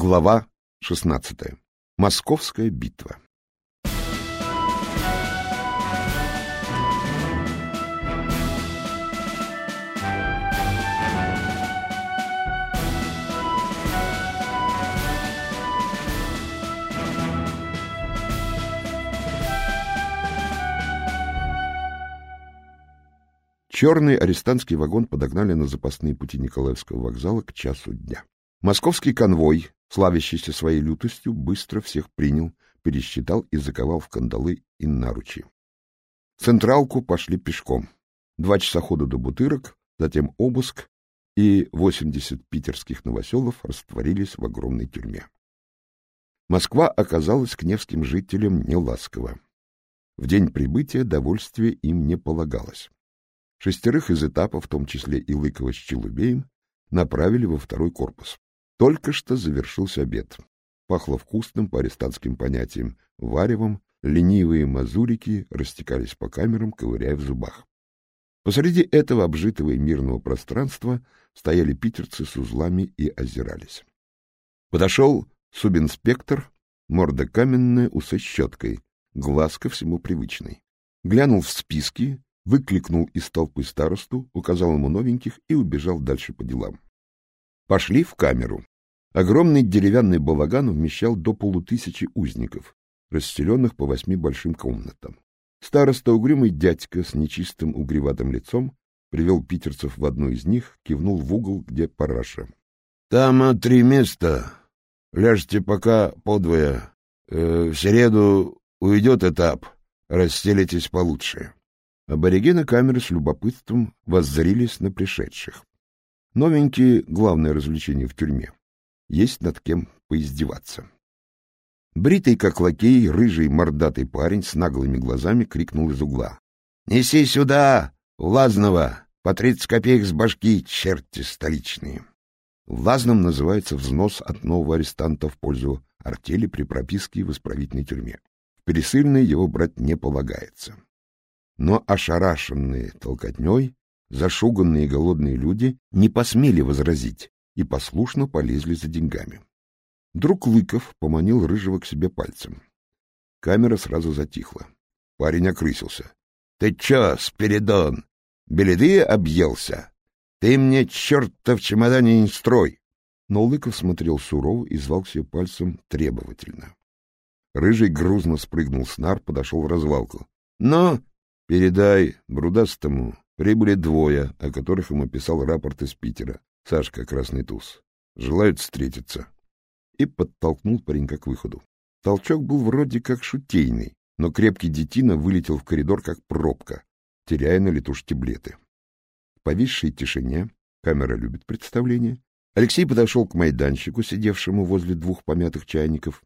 Глава 16. Московская битва. Черный арестантский вагон подогнали на запасные пути Николаевского вокзала к часу дня. Московский конвой, славящийся своей лютостью, быстро всех принял, пересчитал и заковал в кандалы и наручи. В централку пошли пешком. Два часа хода до Бутырок, затем обыск, и восемьдесят питерских новоселов растворились в огромной тюрьме. Москва оказалась к невским жителям неласково. В день прибытия довольствие им не полагалось. Шестерых из этапа, в том числе и Лыкова с Челубеем, направили во второй корпус. Только что завершился обед. Пахло вкусным по арестантским понятиям варевом, ленивые мазурики растекались по камерам, ковыряя в зубах. Посреди этого обжитого и мирного пространства стояли питерцы с узлами и озирались. Подошел субинспектор, морда каменная, усы щеткой, глаз ко всему привычный. Глянул в списки, выкликнул из толпы старосту, указал ему новеньких и убежал дальше по делам. Пошли в камеру. Огромный деревянный балаган вмещал до полутысячи узников, расселенных по восьми большим комнатам. Староста угрюмый дядька с нечистым угреватым лицом привел питерцев в одну из них, кивнул в угол, где параша. — Там а, три места. Ляжьте пока подвое. Э, в среду уйдет этап. Расстелитесь получше. Аборигены камеры с любопытством воззрились на пришедших. Новенькие — главное развлечение в тюрьме. Есть над кем поиздеваться. Бритый, как лакей, рыжий мордатый парень с наглыми глазами крикнул из угла. — Неси сюда, Лазного, по тридцать копеек с башки, черти столичные. Лазным называется взнос от нового арестанта в пользу артели при прописке в исправительной тюрьме. В пересыльной его брать не полагается. Но ошарашенные толкотней Зашуганные голодные люди не посмели возразить и послушно полезли за деньгами. Друг Лыков поманил Рыжего к себе пальцем. Камера сразу затихла. Парень окрысился. — Ты чё, Спиридон, беледы объелся? Ты мне черта в чемодане не строй! Но Лыков смотрел сурово и звал себе пальцем требовательно. Рыжий грузно спрыгнул с нар, подошел в развалку. — Ну, передай брудастому, Прибыли двое, о которых ему писал рапорт из Питера. Сашка, красный туз. Желают встретиться. И подтолкнул паренька к выходу. Толчок был вроде как шутейный, но крепкий детина вылетел в коридор как пробка, теряя на лету штиблеты. В повисшей тишине, камера любит представление, Алексей подошел к майданчику, сидевшему возле двух помятых чайников,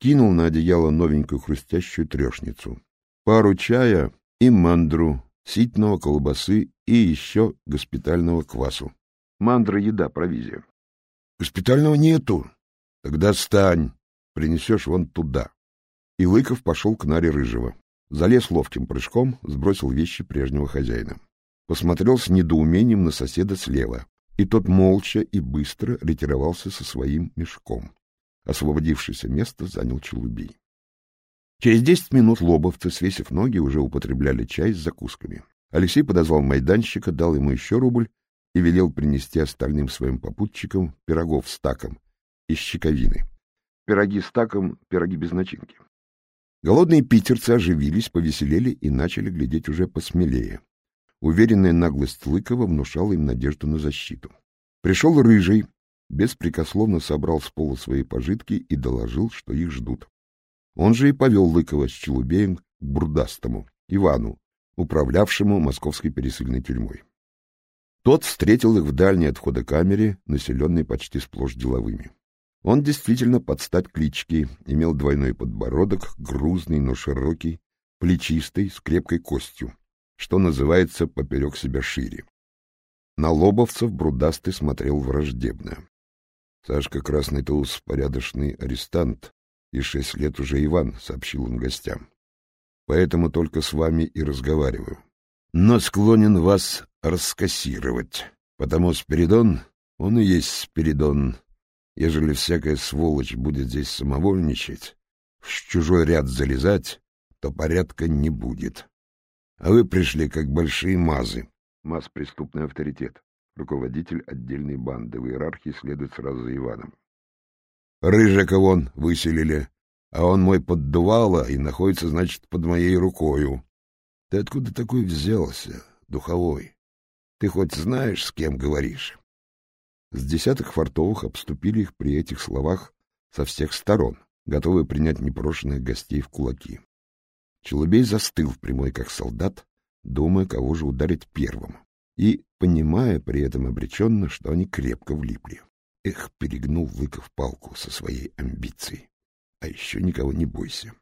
кинул на одеяло новенькую хрустящую трешницу, пару чая и мандру ситного колбасы и еще госпитального квасу. Мандра — еда, провизия. — Госпитального нету. — Тогда стань, принесешь вон туда. И Лыков пошел к наре Рыжего. Залез ловким прыжком, сбросил вещи прежнего хозяина. Посмотрел с недоумением на соседа слева, и тот молча и быстро ретировался со своим мешком. Освободившееся место занял Челубей. Через десять минут лобовцы, свесив ноги, уже употребляли чай с закусками. Алексей подозвал майданщика, дал ему еще рубль и велел принести остальным своим попутчикам пирогов с таком из щековины. Пироги с таком — пироги без начинки. Голодные питерцы оживились, повеселели и начали глядеть уже посмелее. Уверенная наглость Лыкова внушала им надежду на защиту. Пришел Рыжий, беспрекословно собрал с пола свои пожитки и доложил, что их ждут. Он же и повел Лыкова с Челубеем к Бурдастому, Ивану, управлявшему московской пересыльной тюрьмой. Тот встретил их в дальней от входа камере, населенной почти сплошь деловыми. Он действительно под стать клички, имел двойной подбородок, грузный, но широкий, плечистый, с крепкой костью, что называется поперек себя шире. На лобовцев Брудастый смотрел враждебно. Сашка Красный Туз — порядочный арестант, и шесть лет уже Иван, — сообщил он гостям. Поэтому только с вами и разговариваю. Но склонен вас раскассировать, потому Спиридон, он и есть Спиридон, Ежели всякая сволочь будет здесь самовольничать, в чужой ряд залезать, то порядка не будет. А вы пришли как большие мазы. Маз — преступный авторитет. Руководитель отдельной банды. В иерархии следует сразу за Иваном. Рыжика вон выселили, а он мой поддувало и находится, значит, под моей рукою. Ты откуда такой взялся, духовой? Ты хоть знаешь, с кем говоришь? С десяток фартовых обступили их при этих словах со всех сторон, готовые принять непрошенных гостей в кулаки. Челубей застыл в прямой, как солдат, думая, кого же ударить первым, и понимая при этом обреченно, что они крепко влипли. Эх, перегнул Лыков палку со своей амбицией. А еще никого не бойся.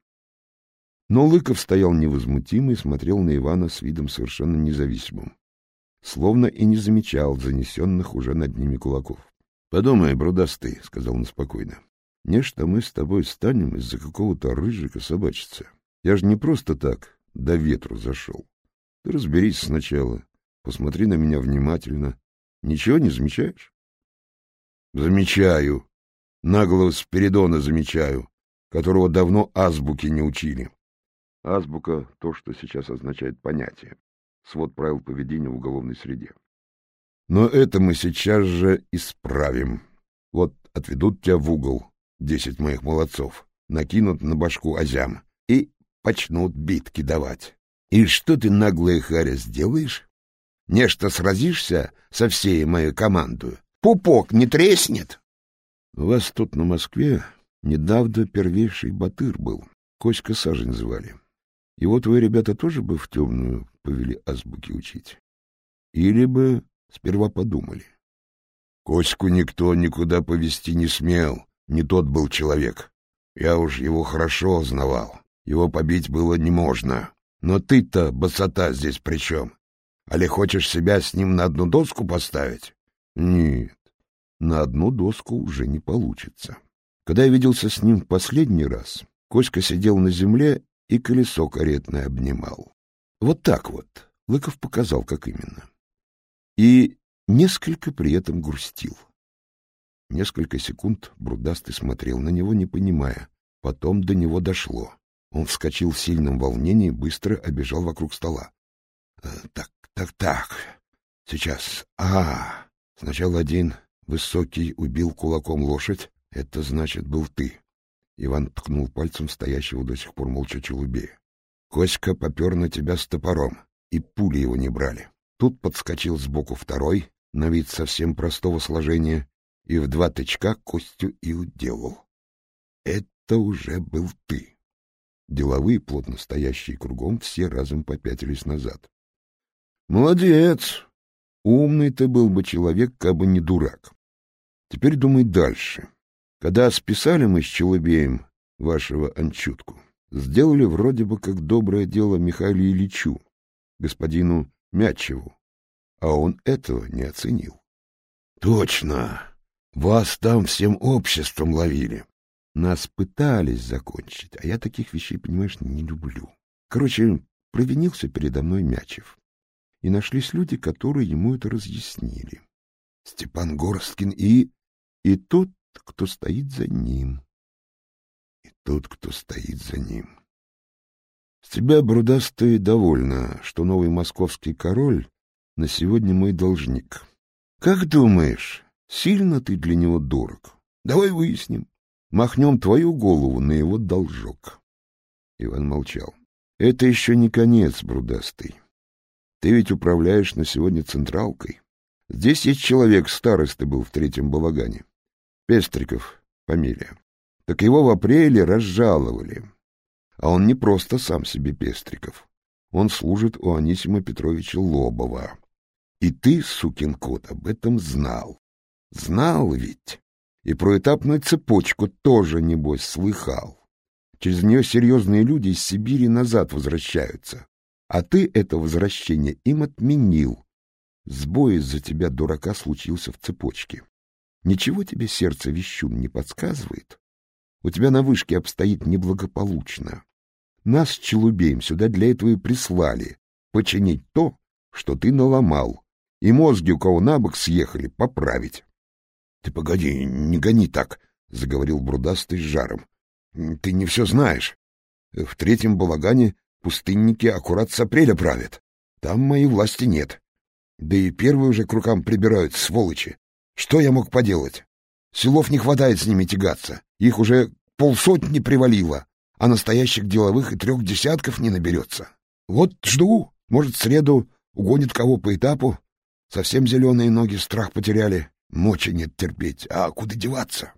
Но Лыков стоял невозмутимо и смотрел на Ивана с видом совершенно независимым, словно и не замечал занесенных уже над ними кулаков. — Подумай, брудастый, — сказал он спокойно, — нечто мы с тобой станем из-за какого-то рыжика собачица. Я же не просто так до ветру зашел. Ты разберись сначала, посмотри на меня внимательно. Ничего не замечаешь? Замечаю. Наглого Спиридона замечаю, которого давно азбуки не учили. Азбука — то, что сейчас означает понятие. Свод правил поведения в уголовной среде. Но это мы сейчас же исправим. Вот отведут тебя в угол, десять моих молодцов, накинут на башку азям и почнут битки давать. И что ты, наглая харя, сделаешь? Нечто сразишься со всей моей командой? Пупок не треснет? У вас тут на Москве недавно первейший батыр был. Коська Сажень звали. И вот вы, ребята, тоже бы в темную повели азбуки учить. Или бы сперва подумали. Коську никто никуда повести не смел, не тот был человек. Я уж его хорошо знавал. Его побить было не можно. Но ты-то, босота, здесь при чем? Али хочешь себя с ним на одну доску поставить? Нет, на одну доску уже не получится. Когда я виделся с ним в последний раз, Коська сидел на земле и колесо каретное обнимал. Вот так вот. Лыков показал, как именно. И несколько при этом грустил. Несколько секунд Брудастый смотрел на него, не понимая. Потом до него дошло. Он вскочил в сильном волнении, быстро обежал вокруг стола. «Э, — Так, так, так. Сейчас. А, сначала один высокий убил кулаком лошадь. Это значит, был ты. Иван ткнул пальцем стоящего до сих пор молча челубея. Коська попер на тебя с топором, и пули его не брали. Тут подскочил сбоку второй, на вид совсем простого сложения, и в два тычка Костю и уделал. Это уже был ты. Деловые, плотно стоящие кругом, все разом попятились назад. — Молодец! Умный ты был бы человек, кабы не дурак. Теперь думай дальше. Когда списали мы с Челобеем вашего Анчутку, сделали вроде бы как доброе дело Михаилу Ильичу, господину Мячеву, а он этого не оценил. — Точно! Вас там всем обществом ловили. Нас пытались закончить, а я таких вещей, понимаешь, не люблю. Короче, провинился передо мной Мячев. И нашлись люди, которые ему это разъяснили. Степан Горсткин и... и тот, кто стоит за ним. И тот, кто стоит за ним. С тебя, брудастый, довольна, что новый московский король на сегодня мой должник. Как думаешь, сильно ты для него дорог? Давай выясним махнем твою голову на его должок. Иван молчал. — Это еще не конец, брудастый. Ты ведь управляешь на сегодня централкой. Здесь есть человек, старосты был в третьем балагане. Пестриков, фамилия. Так его в апреле разжаловали. А он не просто сам себе Пестриков. Он служит у Анисима Петровича Лобова. И ты, сукин кот, об этом знал. Знал ведь и про этапную цепочку тоже, небось, слыхал. Через нее серьезные люди из Сибири назад возвращаются. А ты это возвращение им отменил. Сбой из-за тебя, дурака, случился в цепочке. Ничего тебе сердце вещун не подсказывает? У тебя на вышке обстоит неблагополучно. Нас Челубеем сюда для этого и прислали. Починить то, что ты наломал. И мозги, у кого на бок съехали, поправить. Ты погоди, не гони так, — заговорил Брудастый с жаром. — Ты не все знаешь. В третьем балагане пустынники аккурат с апреля правят. Там моей власти нет. Да и первые уже к рукам прибирают, сволочи. Что я мог поделать? Силов не хватает с ними тягаться. Их уже полсотни привалило, а настоящих деловых и трех десятков не наберется. Вот жду. Может, в среду угонит кого по этапу. Совсем зеленые ноги страх потеряли. Мочи нет терпеть. А куда деваться?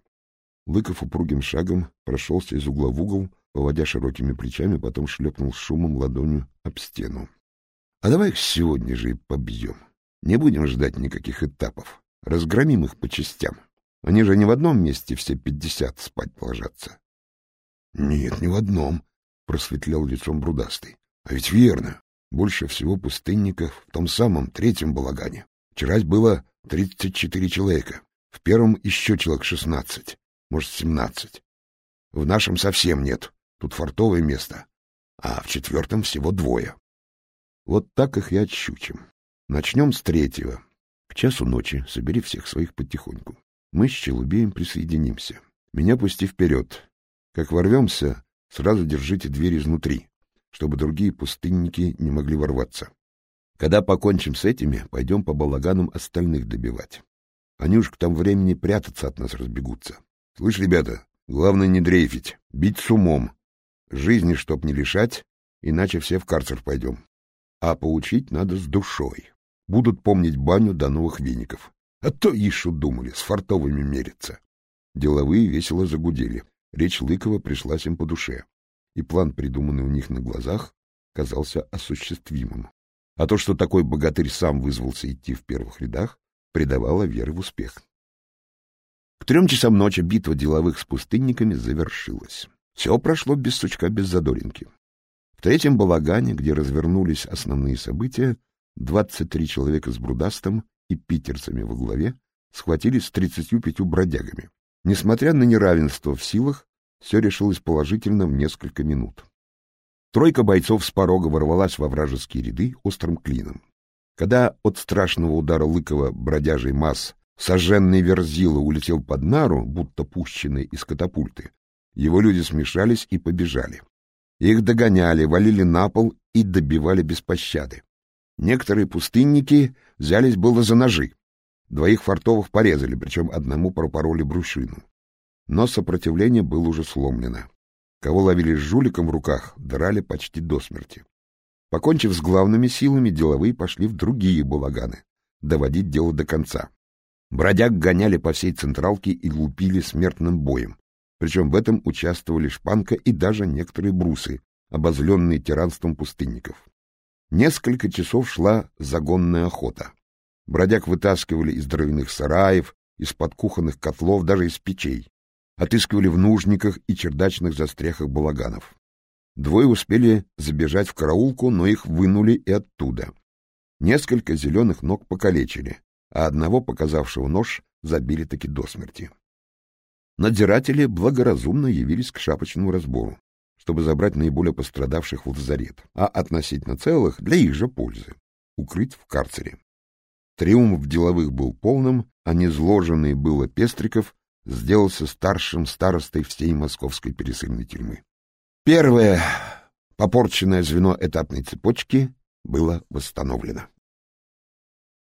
Лыков упругим шагом прошелся из угла в угол, поводя широкими плечами, потом шлепнул шумом ладонью об стену. — А давай их сегодня же и побьем. Не будем ждать никаких этапов. Разгромим их по частям. Они же не в одном месте все пятьдесят спать ложатся. — Нет, не в одном, — просветлел лицом Брудастый. — А ведь верно. Больше всего пустынников в том самом третьем балагане. Вчера было тридцать четыре человека. В первом еще человек шестнадцать может, семнадцать. В нашем совсем нет, тут фартовое место, а в четвертом всего двое. Вот так их и отщучим. Начнем с третьего. К часу ночи собери всех своих потихоньку. Мы с Челубеем присоединимся. Меня пусти вперед. Как ворвемся, сразу держите дверь изнутри, чтобы другие пустынники не могли ворваться. Когда покончим с этими, пойдем по балаганам остальных добивать. Они уж к тому времени прятаться от нас разбегутся. Слышь, ребята, главное не дрейфить, бить с умом. Жизни чтоб не лишать, иначе все в карцер пойдем. А поучить надо с душой. Будут помнить баню до новых веников. А то ишу думали, с фартовыми мериться. Деловые весело загудели. Речь Лыкова пришлась им по душе. И план, придуманный у них на глазах, казался осуществимым. А то, что такой богатырь сам вызвался идти в первых рядах, придавало веры в успех. К трем часам ночи битва деловых с пустынниками завершилась. Все прошло без сучка, без задоринки. В третьем балагане, где развернулись основные события, 23 человека с Брудастом и питерцами во главе схватились с 35 бродягами. Несмотря на неравенство в силах, все решилось положительно в несколько минут. Тройка бойцов с порога ворвалась во вражеские ряды острым клином. Когда от страшного удара Лыкова бродяжий масс Сожженный Верзила улетел под нару, будто пущенный из катапульты. Его люди смешались и побежали. Их догоняли, валили на пол и добивали без пощады. Некоторые пустынники взялись было за ножи. Двоих фартовых порезали, причем одному пропороли брюшину. Но сопротивление было уже сломлено. Кого ловили с жуликом в руках, драли почти до смерти. Покончив с главными силами, деловые пошли в другие балаганы, доводить дело до конца. Бродяг гоняли по всей Централке и лупили смертным боем. Причем в этом участвовали Шпанка и даже некоторые брусы, обозленные тиранством пустынников. Несколько часов шла загонная охота. Бродяг вытаскивали из дровяных сараев, из-под кухонных котлов, даже из печей. Отыскивали в нужниках и чердачных застряхах балаганов. Двое успели забежать в караулку, но их вынули и оттуда. Несколько зеленых ног покалечили, а одного, показавшего нож, забили таки до смерти. Надзиратели благоразумно явились к шапочному разбору, чтобы забрать наиболее пострадавших в лазарет, а относительно целых для их же пользы, укрыть в карцере. Триумф деловых был полным, а незложенный было Пестриков сделался старшим старостой всей московской пересыльной тюрьмы. Первое попорченное звено этапной цепочки было восстановлено.